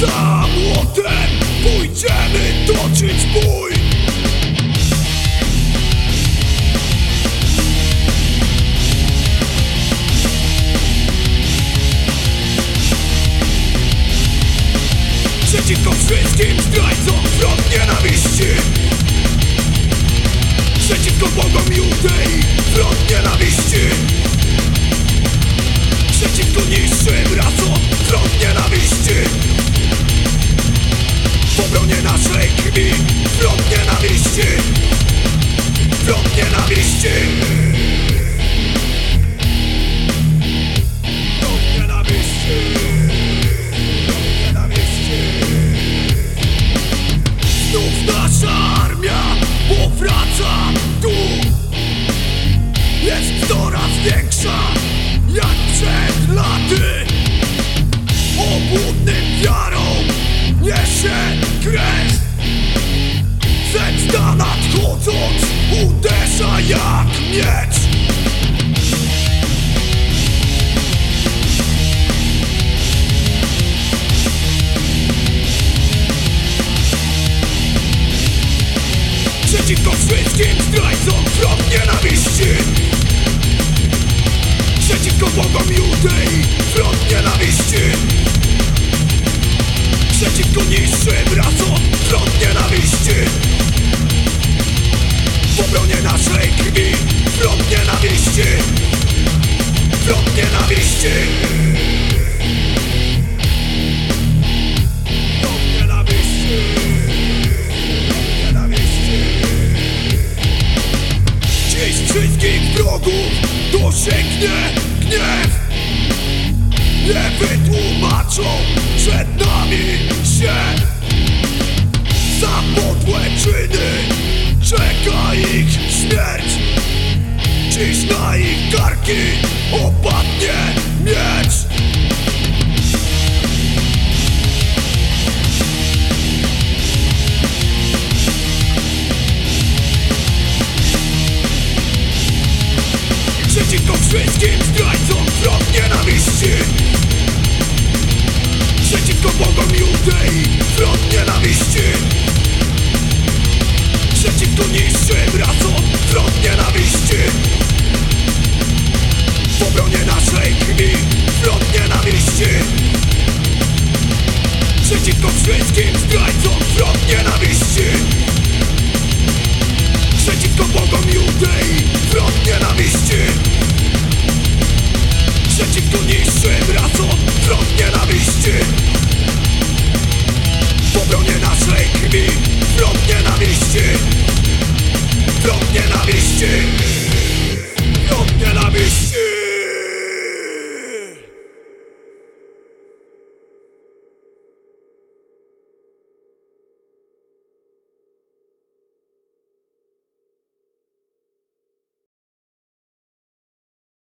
Samolotem pójdziemy toczyć bój. Przeciwko wszystkim zdrajcom front nienawiści. Przeciwko Bogom Judei front nienawiści. Przeciwko niższym rasom front Przeciwko niższym racom Trąd nienawiści W obronie naszej krwi Front nienawiści Front nienawiści wszystkich wrogów dosięgnie gniew. Nie wytłumaczą przed nami. Dziś na ich karki opadnie miecz. Przeciwko wszystkim zdrajcom wrog nienawiści. Przeciwko Bogom Judei nienawiści Przeciwko wszystkim zdrajcom wrog nienawiści Przeciwko Bogom Judei wrog nienawiści Przeciwko niższym rasom wrog nienawiści W obronie naszej krwi wrog nienawiści Wrog nienawiści Wrog nienawiści